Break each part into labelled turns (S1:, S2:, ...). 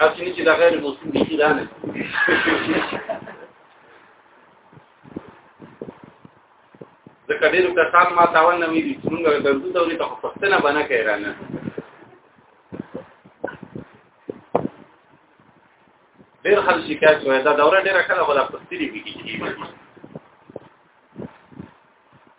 S1: اصلي چې دا غیر مسلم دي دا نه د کډیرو کسان ما تاول نه ویلي چې موږ درځو ته ورته پښتنه بنه کوي رانه ډیر خلک شکایت کوي دا دوره ډیره کله ولا پستری کیږي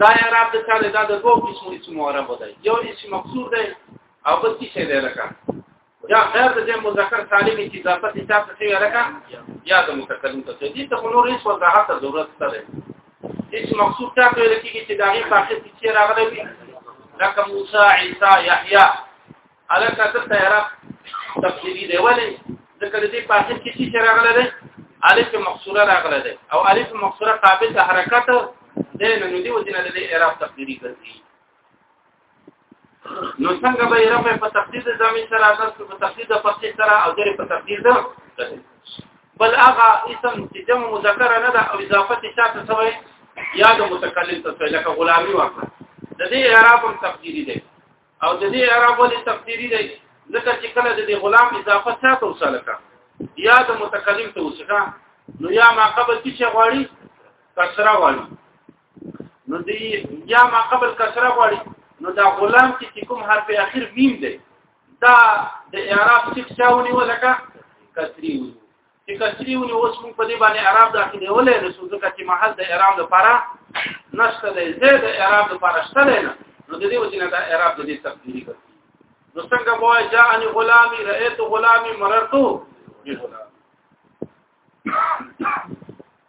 S1: دا اعراب د چا دا د دوه قسمو اسم اعراب دی یو اسم مقصور دی او بل څه دی لکه یا غیر د جمع مذکر سالم کی اضافه د چا څه وی لکه یا د متکلم ته دې ته نور هیڅ وضاحت ضرورت نشته اسم مقصور ته ویل کیږي چې دا غي فاقد چې راغلی وي لکه موسی عیسی یحیی الان کتر تیارا تفصیلی دی ولی ذکر دی په اخر کې چې راغله ده الف مقصوره راغله ده او الف مقصوره قابل د حرکت ده نو دی وځنه د اعراب تقدیری ګرځي نو څنګه به اعراب په تقدیر د زمين سره اساس په تقدیر د فصیح سره او د په تقدیر ده بل هغه اسم چې جمع مذکر نه ده او اضافه شاته سوی یا د متکلم ته لکه غلامی واکړه د دې اعراب هم تقدیری ده او د دې اعراب ولې تقديري دی ځکه چې کله د غلام اضافه ساته وساله کا یا د متکلم ته وسخه نو یا ما قبل کې چې غواړي کسره غواړي نو دی یا ما قبل کسره غواړي نو دا غلام چې کوم حرف اخر میم دی دا د اعراب څخه ونیول کا کسری چې کچري ونی اوس موږ په دې باندې اعراب داخلي ولې نه څه ځکه چې محل د اعراب لپاره نشته دی زه د اعراب لپاره شته دی نه نو د دې وجنه دا اعراب د دې تقدیری کوي نو څنګه وای جاءني غلامي رأيت غلامي مررت بغلام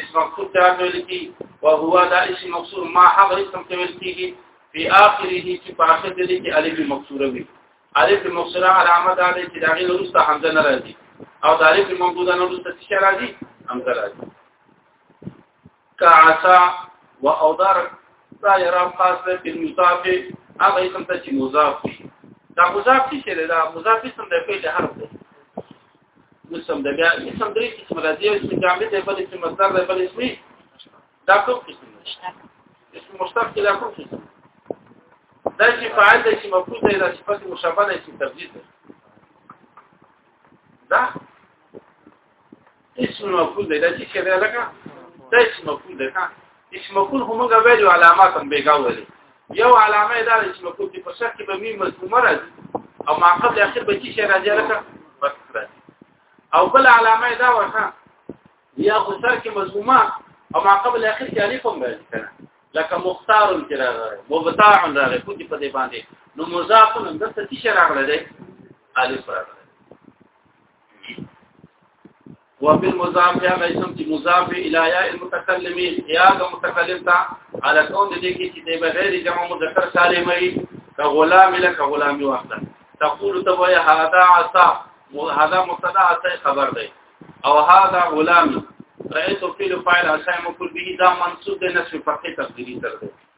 S1: اسم مقصود ته ویل کی او هو دا اسم مقصود ما هغه اسم ته ویل کیږي په اخره کې په اخر دې کې الف مقصوره وي الف مقصوره علامه ده چې دا غي لوسته حمزه نه راځي او دا الف ممدوده نه لوسته څه راځي حمزه راځي کعسا و اودار دا یرام خاص ده په مضاف هغه اسم ته چې مضاف دي دا مضاف څه دی دا مضاف اسم د فعل حرف دی اسم د بیا اسم درې قسم راځي اسم جامد دی بل اسم مصدر دی بل اسم دا کوم قسم اسم مشتق کې دا کوم قسم دا چې فاعل دی چې مفعول دی دا صفت مشابه دی چې تبدیل دی دا اسم مفعول دی دا چې څه دی لکه دا اسم مفعول دی ها اسم مفعول هم موږ ویلو علامات هم بیګا ویلو یو علامه دا اسم مفعول چې په شرط کې به میم مضمومه راځي او ما قبل اخر به چې شي راځي لکه بس راځي او بل علامه دا ورته یا خو سر کې مضمومه او ما قبل اخر کې الف هم راځي کنه لکه مختار کې راغلی مبتاع راغلی خو دې په دې باندې نو مضاف هم دلته چې راغلی دی الف راغلی وفي المضاف يا غيثم چې مضاف الى يا المتكلم يا المتكلم تا على كون دې کې چې بغیر جمع مذکر سالم وي كغلام لك غلام وحده تقول تبوي هذا عصا هذا مبتدا عصا خبر دی او هذا غلام رأيت فعل فاعل عصا مقول به دا منصوب د نسب فتح تقديري تر دی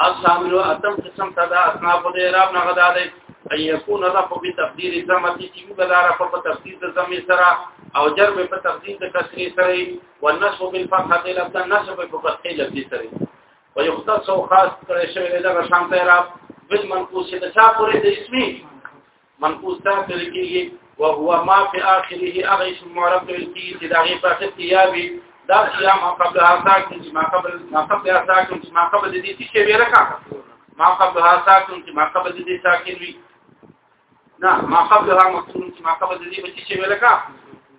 S1: الشامل اتم قسم تدا اصناف د اعراب نه غدا دی ان يكون رفع بتقدير زمتي چې موږ دا رفع په تقدير د زمي سره او جر په تقدير د کسري سره او نصب بالفتحه لفظا نصب په فتحه لفظي سره ويختص او خاص کړي شوی دغه شان ته اعراب بالمنقوص د چا پورې د اسمي منقوص دا ترکیږي وهو ما في اخره هغه اسم معرب ویل کی چې دا غي په اخر کې یا وی دا یا ما قبل ساکن چې ما قبل ما قبل ساکن چې ما قبل دې چې شی ورکا ما قبل ساکن چې ما قبل دې ساکن وی نه ما قبلها مقصور چې ما قبل دې چې شی ورکا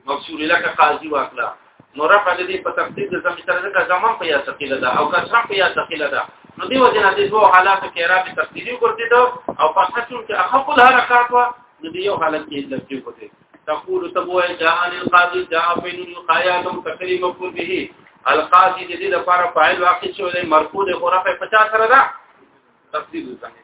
S1: مقصور لك قاضي واخلا نو رفع د دې په تفصیل د زمي سره ځکه زمان په یا ثقيله ده او کسره په یا ثقيله ده نو دی وجه نه د دوه حالاتو کې را به تفصیلی ګرځیدو او په حسن کې اخف الحرکات وا نو دی یو حالت کې لږه کوي تقول تبوه جهان القاضي جاء بين القيات تقري مفعول به القاضي د دې لپاره فاعل واقع شوی مرفوع د خرافه 50 سره ده تفصیل ځنه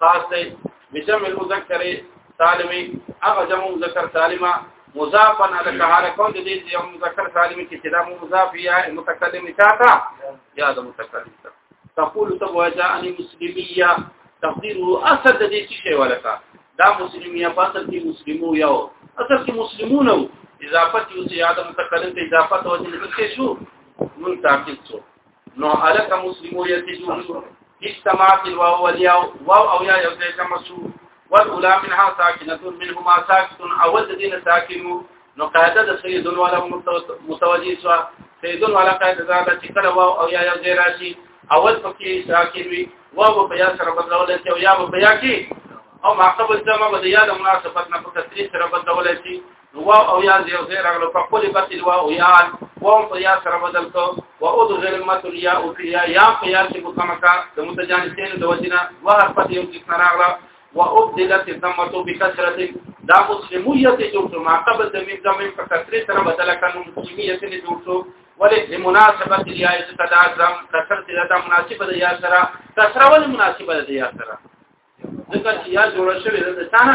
S1: خاص دی بجمع المذکر سالمی هغه جمع مذکر سالمه مضافا على كهاله كون دي دي يوم مذكر سالم کې چې دا مضاف یا متکلم چاته یا د متکلم ته تقول تبوجا ان مسلميه تقديره اصل د دې شی ولکا دا مسلميه فاصل کې مسلمو یو اصل کې مسلمون او اضافه یو چې یاد متکلم ته اضافه توجه نشي شو نون تعقیل شو نو الک مسلمو یتجون استماعت الواو والياء واو او یا یو ځای کم شو والاولى منها ساكنه منهما ساكت اول دین ساکن نو قاعده د سیدون ولا متوجی شو سیدون ولا قاعده دا چې کله واو او یا یو ځای راشي اول پکې ساکن وي واو په یا سره بدلول شي او یا په یا کې او معقب الزمه به د یا د مناسبت نه په کثرت سره بدلول شي واو او یا یو ځای راغلو په خپل بتل واو یا واو په یا سره بدل کو و او د غیر متل یا او یا یا په یا چې مکمکا د متجانسین د وجنه و هر په یو کې راغله و ابدلت ذمته بکثرت دا مسلمیه ته جوړ شو ما قبل د مې زمې په کثرت سره بدل کړو مسلمیه ته جوړ شو ولې د مناسبت د یا چې تدازم کثرت د مناسبت د یا سره کثره ولې مناسبت د یا سره ځکه چې یا جوړ شوی د ثانه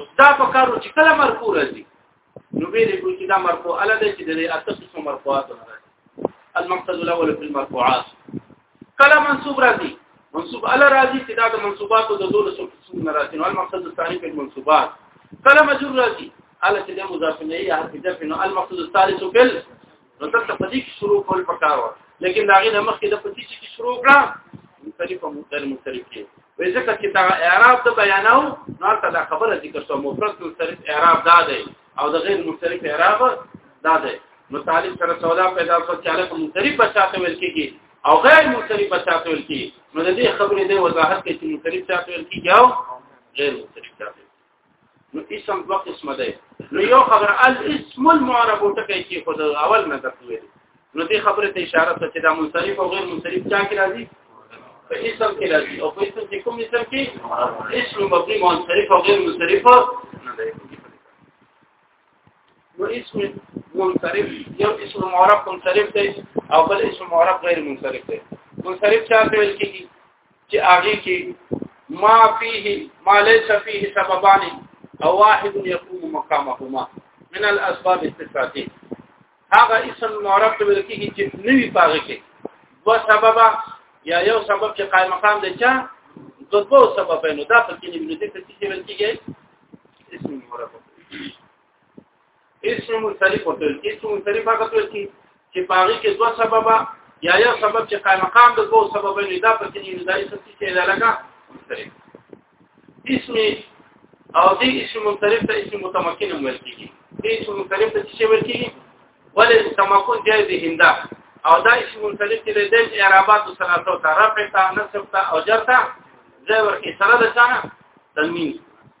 S1: استاد په کارو چې کله مرکو راځي نو به دې کوی چې دا مرکو اله دې چې دې اته قسم مرکوات راځي المقصد الاول في المرفوعات کله منصوب راځي منصوب اله راځي چې دا د منصوباتو د دوه څو قسم نه راځي نو المقصد الثاني في المنصوبات کله مجرور راځي اله چې د مضاف نه یا حرف جر نو المقصد الثالث في نو دلته په دې کې شروع کول پکار و لیکن دا غي نمخ کې د پتی چې شروع کړه مختلفه مختلف مختلف کې وې ځکه چې دا اعراب ته بیاناو نو ته دا خبره ذکر شو مفرد مختلف اعراب دا دی او د غیر مختلف اعراب دا دی نو طالب سره سودا پیدا شو چې هغه مختلف بچاته ویل کېږي او غیر مختلف بچاته ویل کېږي نو د دې خبرې د وضاحت کې چې مختلف بچاته ویل کېږي او غیر مختلف بچاته نو اسم دوه قسمه دی نو یو خبر الاسم المعرب ټکی کې خود اول نه تکوي نو دې خبره ته اشاره ته چې دا منصرف او غیر منصرف چا کې راځي په اسم کې راځي او په اسم کې کوم اسم کې اسم مبني منصرف او غیر منصرف نه دی نو اسم منصرف یو اسم معرب منصرف دی او بل اسم معرب غیر منصرف دی منصرف چا ته ویل کېږي چې هغه کې ما فيه ما ليس فيه سببان او واحد يقوم مقامهما من الاسباب استثنائيه هغه اسم معرب ته ویل کېږي چې نوی پاره کې دوه سبب یا یو سبب چې قائم مقام دی چې د دوه سببونو دا په کې نیول دي چې ویل کېږي اسم معرب اسم منصرف او تل اسم منصرف هغه تل کی چې پاغي کې دوه سببه یا یو سبب چې قائم مقام د دوه سببونو دا پکې نه دای څه چې لا لګا منصرف اسم او دې اسم منصرف ته اسم متمکن هم ویل کیږي دې اسم منصرف ته چې ویل کیږي ولې تمکن جای دې هنده او دا اسم منصرف چې د اعرابات او صنعتو ته رفع ته نصب ته او جر ته زور کې سره د ثانه تنمین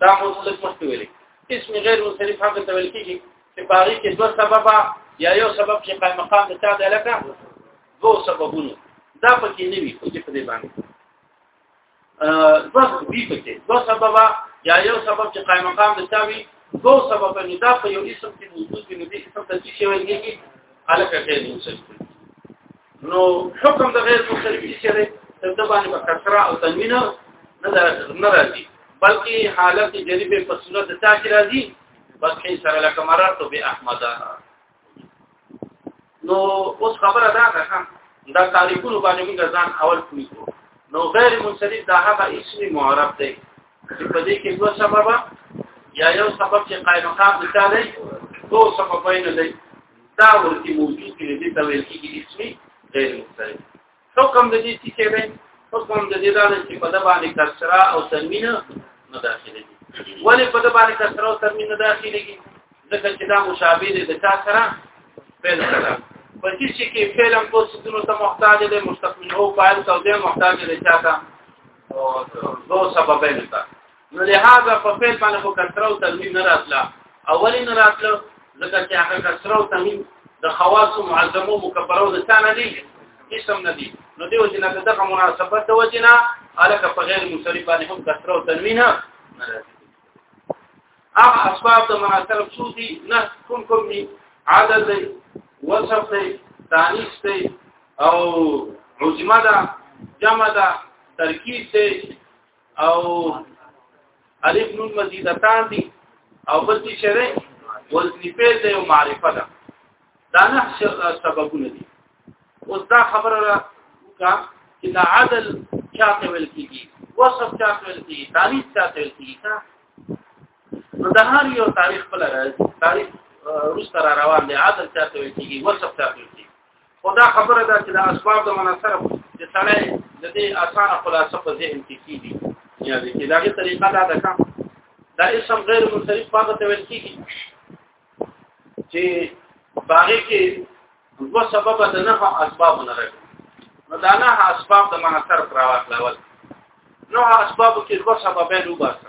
S1: دا مطلق مخکې ویلي اسم غیر منصرف هغه ته ویل کېږي چې باغی کې دوه سبب یا یو سبب چې قائم مقام ته تعالی لکه دوه سببونه دا پکې نه وي چې په دې باندې دوه دې پکې دوه سبب یا یو سبب چې قائم مقام ته تعالی دوه سبب نه دا په یو اسم کې موجود دی نو دې اسم ته چې ویل کېږي علاقه غیر منصرف نو حکم د غیر منصرف چې دی تبدو باندې په کسره او تنوین نه راځي بلکې حالت جریبه په صورت د تاکي راځي بلکې سره لکه مرات به احمد نو اوس خبره ده ده دا تعریفونه باندې موږ ځان اول کوی نو غیر منصرف دا هغه اسم معرب دی چې په دې کې دوه سبب یا یو سبب چې قائم مقام د چا دی دوه سببونه دی دا ورته موجود دي دې ته ویل کېږي اسم غیر منصرف حکم د دې چې دی حکم د دې دا چې په د باندې کسره او تنوین نه داخلي ولې په د باندې کسره او تنوین نه داخلي ځکه چې دا مشابه دي د چا سره فعل سره په دې چې کې فعل هم کوڅه دونو ته محتاج دی مستقبل او فاعل ته دی محتاج دی چا ته او دو سببین ته نو لهدا په فعل باندې خو کثره او تنوین نه راتله اولې نه راتله ځکه چې هغه کثره او تنوین د خواص معظمو مکبرو د ثانه دي اسم نه دي نو دیو چې نه دغه مناسبت د وجنه الکه په غیر منصرف باندې هم کثره او تنوین نه راځي هغه اسباب د مناسب څو دي نه کوم کوم دي عدد دی وصف دی تانیث دی او عجمه ده جمع ده ترکیب دی او الف نون مزیدتان دي او بل څه شری وزن فعل دی او معرفه ده دا نه سببونه دي اوس دا خبره را کا چې دا عدل چاته ویل کیږي وصف چاته ویل کیږي تاریخ چاته ویل کیږي نو د هر یو تاریخ په لاره تاریخ روس را روان دی عدل چاته ویل کیږي وصف چاته ویل کیږي خدا خبره ده چې د اسباب د مناسره د سړی د دې اسانه خلاصه په ذهن کې کیږي یا د کې دغه طریقه دا ده کوم دا اسم غیر منصرف پاګه ته ویل کیږي چې باغې کې دوه سبب د نه اسباب نه راغلي نو دا نه اسباب د مناسره پر واخلول نو اسباب کې دوه سبب له وباسه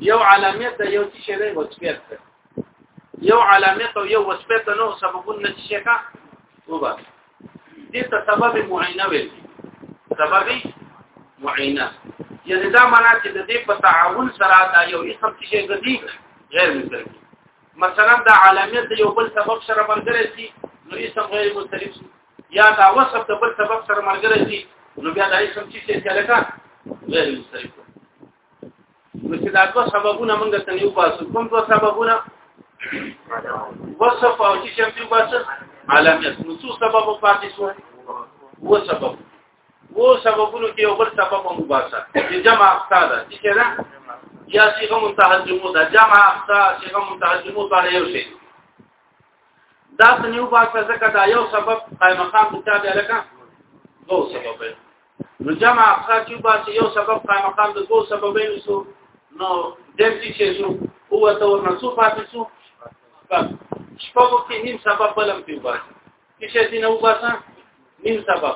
S1: یو علامه د یو څه شی دی وسپیت یو علامه او یو وسپیت نو سببون نشي کا وبا دې ته سبب معینه ویل سبب معینه یعنی دا معنا چې د دې په تعاون سره دا یو اسم څه شی غدي غیر مستقیم مثلا دا علامه د یو بل سبب سره مرګره شي نو اسم غیر مستقیم یا دا وصف د بل سبب سره مرګره شي نو بیا دا اسم څه شی لکه غیر مستقیم نو چې دا دوه سببونه موږ ته یو باسو کوم دوه سببونه وصف او چې چې یو باسو علامه نو څو سبب پاتې شو و سبب و سببونو کې یو بل سبب هم باسه چې جمع اقصاد دي چې دا یا صيغه متهجمو دا جمع اقصاد صيغه متهجمو دا یو شی دا څنګه یو باسه ځکه دا یو سبب قائم مقام متابع لکه دوه سبب نو جمع اقصا چې باسي یو سبب قائم مقام د دوه سببین شو نو دمتی چې شو هو ته ورنسو پاتې شو شپږو کې نیم سبب بلم دی باسي چې شې دې نو باسا نیم سبب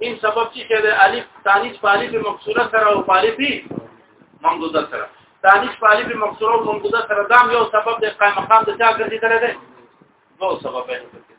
S1: نیم سبب چې شې د الف تانیث په الف مکسوره سره او په الف ممدوده سره تانیث په الف مکسوره او ممدوده سره دا یو سبب د قائم مقام د چا ګرځي درې دی دوه سببین ګرځي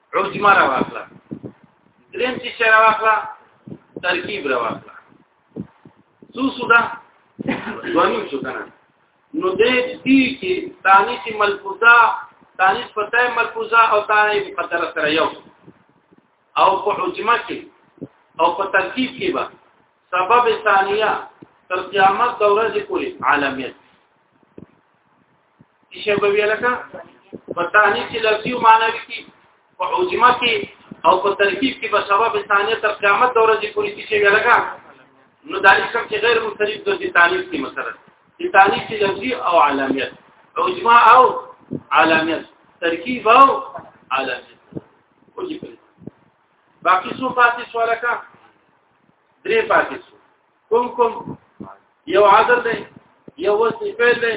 S1: عجمه را واخلا دریم چې شرا واخلا ترکیب را واخلا سو سودا دوانو شو کنه نو دې دې کې ثاني چې ملفوظه ثاني پتاي ملفوظه او ثاني مقدره سره یو او په عجمه کې او په ترکیب کې به سبب ثانیه تر قیامت دورې پورې عالمیت شی به ویل کا په تانی چې لفظي او معنوي کې په عجمه کې او په ترکیب کې به سبب ثانیه تر قیامت دوره دي پوری چې ویل کا نو دا کوم چې غیر مختلف دي تعریف کې مثلا دي تعریف چې لفظي او علامات عجمه او علامات ترکیب او علامات باقي څو پاتې سوال کا درې پاتې شو کوم کوم یو عدد دی یو وسې فعل دی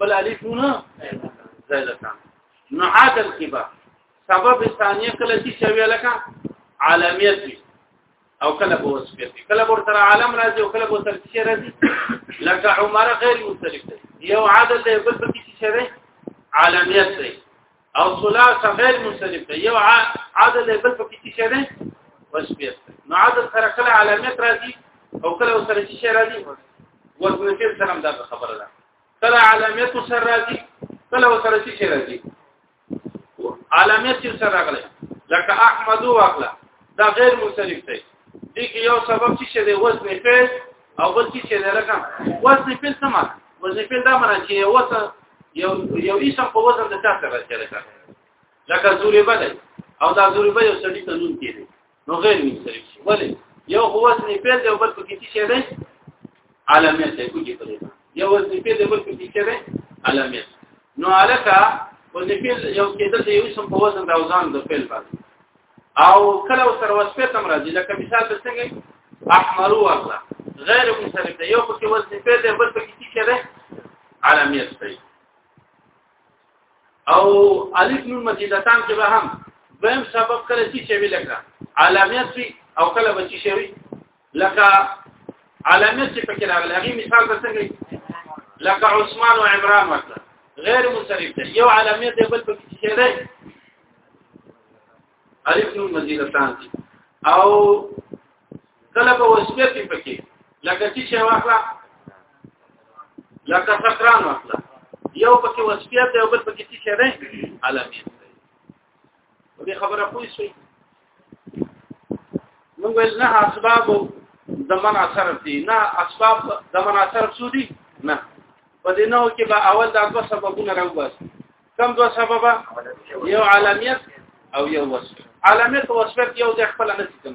S1: بل الفونه زیدتان نو عدل کې به سبب ثانیه کله چې شوی لکه عالمیت وي او کله به وسفیت وي کله به تر عالم راځي او کله به تر شي راځي لکه عمر غیر مختلف دی یو عدل دی بل پکې شي شوی عالمیت دی او ثلاثه غیر منصرف ده یو عدد بل پکې څه شي ده وسبیت نو عدد سره کله علامت راځي او کله سره څه شي راځي وزن فعل سره دا خبره ده کله علامت سره راځي کله سره څه شي راځي علامت سره راغله لکه احمد واخله دا غیر منصرف دی دي کې یو سبب چې د وزن فعل او بل چې د رقم وزن فعل سم وظیفه دا معنی چې وسه یو یو اسم په وزن د چا سره راځي لکه لکه زوري بدل او دا زوري به یو سړی ته نوم کېږي نو غیر من سره شي ولې یو هو وزن په دې او بل په کې څه دی علامات دی کوجی په دې یو وزن په دې بل په کې څه دی علامات نو علاقه وظیفه یو کېدل یو اسم په وزن د اوزان د فعل باندې او کله سره وسپې تم راځي لکه مثال د څنګه احمر ورته غیر منصرف دی یو پکې وزن په دې بل پکې څه کړي علامات دی او الف نون مزیدتان کې به هم دویم سبب کله چې شوی لکه علامات وي او کله به چې شوی لکه علامه چې پکې راغلی هغه مثال به څنګه لکه عثمان او عمران ورته غیر منصرف دی یو علامه دی بل پکې چې دی الف نون مزیدتان دي او کله په وسبه کې پکې لکه چې شی واخلا لکه سکران واخلا یو پکې وسبه دی او بل پکې چې دی علامه دې خبره پوي شي موږ ول نه اسباب د منع صرف دي نه اسباب د منع صرف شو دي نه په دې نو کې به اول دا دوه سببونه راوباس کم دوه سبب یو عالمیت او یو وصف عالمیت او وصف یو ځای خپل نه څه کوي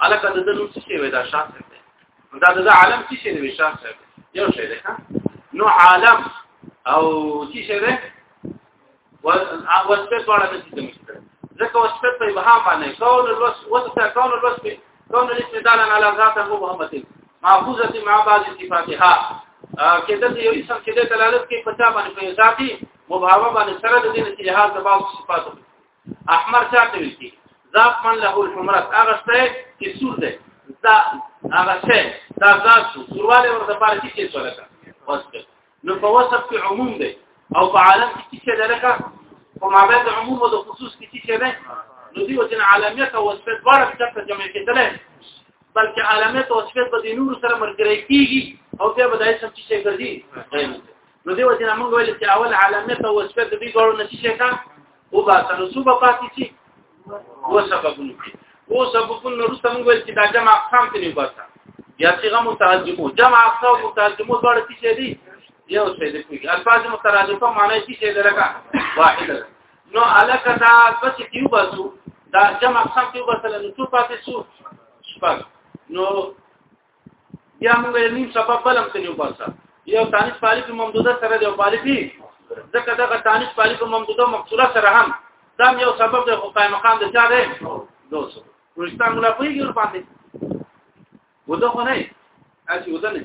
S1: الکه د دلو څه شي وي دا شاف دی دا د عالم څه شي وي شاف دی یو شی دی نو عالم او څه شی دی وسپه ټوله د سیستم کې ځکه وسپه په ابهام باندې کول الوس وسپه کول الوس په کول الاسم دالا علی ذات مبهمه معفوظه مع بعض صفاتها کله چې یو اسم کې د دلالت کې پچا باندې په ذاتی مبهمه باندې سره د دې نتیجه د بعض صفاتو احمر چاته ویل کی ذات من له الحمرات هغه څه چې سور دی دا هغه څه دا ذات سورواله ورته پاره کې څه لکه وصف نو په وصف کې عموم دی او په عالم کې څه ده لکه په مابه د عموم او د خصوص کې څه ده نو دی وجن عالمیت او وصف دوار په جمع کې ده بلکې عالمیت او وصف به د نور سره مرګري کیږي او بیا به دایسم چې څه ګرځي نو دی وجن موږ ویل چې اول عالمیت او وصف د دې ګورو نتیجه او با سره سو په پاتې شي و سببونه کې او سببونه نو رسته موږ چې دا جمع اقسام ته نیو باسه یا صيغه مترجمه جمع اقسام مترجمه ډول څه دي یو څه دي کوي الفاظ مترجمه معنی څه دي لکه واحد نو الک دا بس کیو باسو دا جمع اقسام کیو باسه نو څو پاتې شو شپږ نو یا موږ یې نیم سبب بلم ته یو پاسه یو تانیس پالی په ممدوده سره دی او پالی پی ځکه دغه تانیس پالی په ممدوده مقصوره سره هم دا یو سبب دی خو قائم مقام دی چا دی دوسو پرستان مولا پیږي ور باندې ودا خو نه اسی ودا نه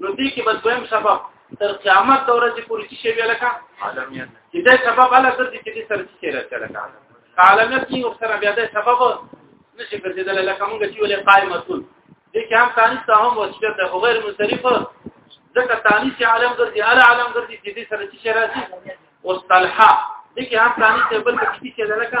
S1: نو دې کې به دویم سبب تر قیامت د ورځې پورې چې شی لکه عالمیت چې دا سبب الله تر دې چې سره چې راځي لکه عالمیت کې یو سره بیا دا سبب نشي ګرځیدل لکه موږ چې ولې قائمتون دې کې هم تانیس ته هم وسیله ده او غیر منصرف ځکه تانیس عالم ګرځي اعلی عالم ګرځي چې دې سره چې راځي او صلحه دې کې هم تانیس ته بل څه چې لکه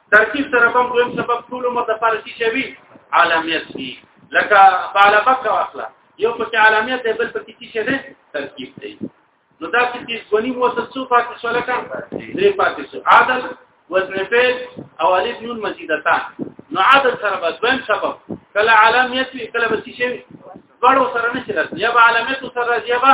S1: ترکیب سره کوم دویم سبب ټول عمر د پاره شي شوی عالمیت دی لکه طالبه کا اخلا یو په عالمیت دی بل په کې شي دی ترکیب دی نو دا چې دې ځونی مو څه څو پاتې شو لکه درې پاتې شو عادل وزن فعل او الف نون مزیدتان نو عادل سره به دویم سبب کله عالمیت وی کله به شي شوی ورو سره نشي راځي یا به عالمیت سره راځي یا به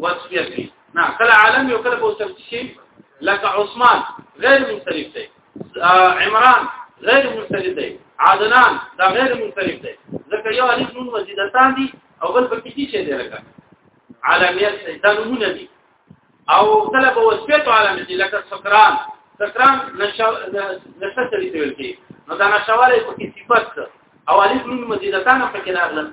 S1: وصفیه کی نه کله عالم یو کله په صفت شي لکه عثمان غیر منصرف دی عمران غیر منصرف دی عدنان دا غیر منصرف دی ځکه یو الف نون وزیدتان دي او بل پکې دي چې دی لکه عالمیت دا نمونه دي او کله په وصفیت عالم دي لکه سکران سکران نشه نشه تللی دی نو دا نشواله په صفت او الف نون مزیدتان په کې راغله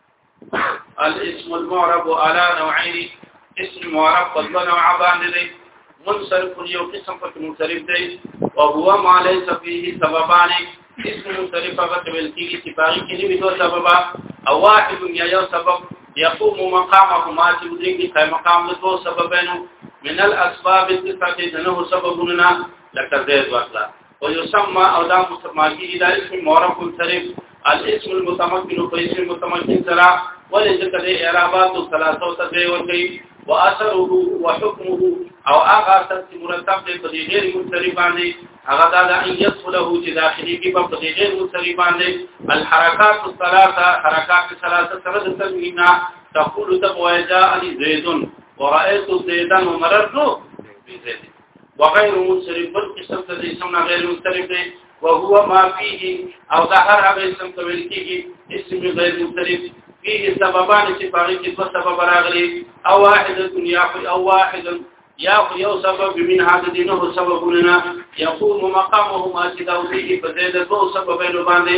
S1: الاسم المعرب على نوعين اسم معرب په دوه نوعه باندې دی منصرف یو قسم په منصرف دی او هو ما ليس فيه سببان اسم منصرف هغه ته ویل کیږي چې باغی کې نه دوه سبب او واحد یا یو سبب يقوم مقامه ما چې دوی کې قائم مقام له دوه سببانو من الاسباب التي تدنه سببنا لکه زید واخلا ويسمى او دا مسمى کیږي دا اسم معرف صرف الاسم المتمكن په اسم متمكن سره ولې ځکه د اعرابات او ثلاثه ته دی ورکی واثره وحكمه او هغه اثر چې مرتب دی په غیر مستری باندې هغه دا د ایت له چې داخلي کې په غیر مستری باندې الحرکات الثلاثه حرکات الثلاثه سره د تنوینا تقول تبوا جاء زيد ورأيت زيدا ومررت بزيد وغیر منصرف بل قسم ته د اسم نه غیر منصرف دی وهو ما فيه او دا هر هغه اسم ته ویل کېږي اسم غیر منصرف فيه سببان چې پاره کې دوه سبب راغلي او واحد دنیا او واحد یا یو سبب من هذا دینه سببونه یقوم مقامهما چې دا ویږي په دې د دوه سببونو باندې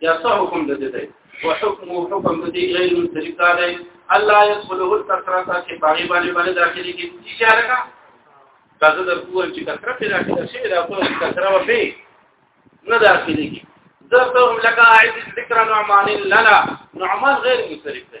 S1: یا څه حکم د دې دی او حکم او حکم د دې غیر مختلف دی الله يدخله الكثرة چې باغی باندې باندې داخلي کې اشاره کا کله د کوول چې کثرت داخله شي دا په کثرت و به نه داخلي کې ذکر لك عائد ذکر نعمان لنا نعمان غیر مختلف دی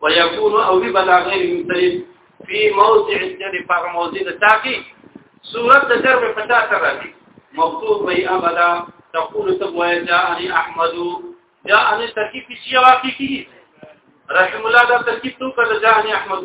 S1: ويكون او بلا غير مختلف في موضع الجر فغ موضع التاقي صورت الجر په تا سره دي مكتوب به ابدا تقول تبوي جاءني احمد جاءني ترکیب شي واقعي کی رحم الله دا ترکیب تو کړه جاءني احمد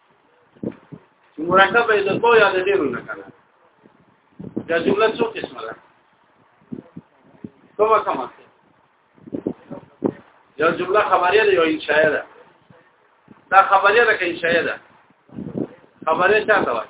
S1: مرکب یې د دوه یا د ډیرو نه کنه دا جمله څو قسمه ده کومه کومه یو جمله خبریه ده یو انشاء ده دا خبریه ده که انشاء ده خبریه چا ته وایي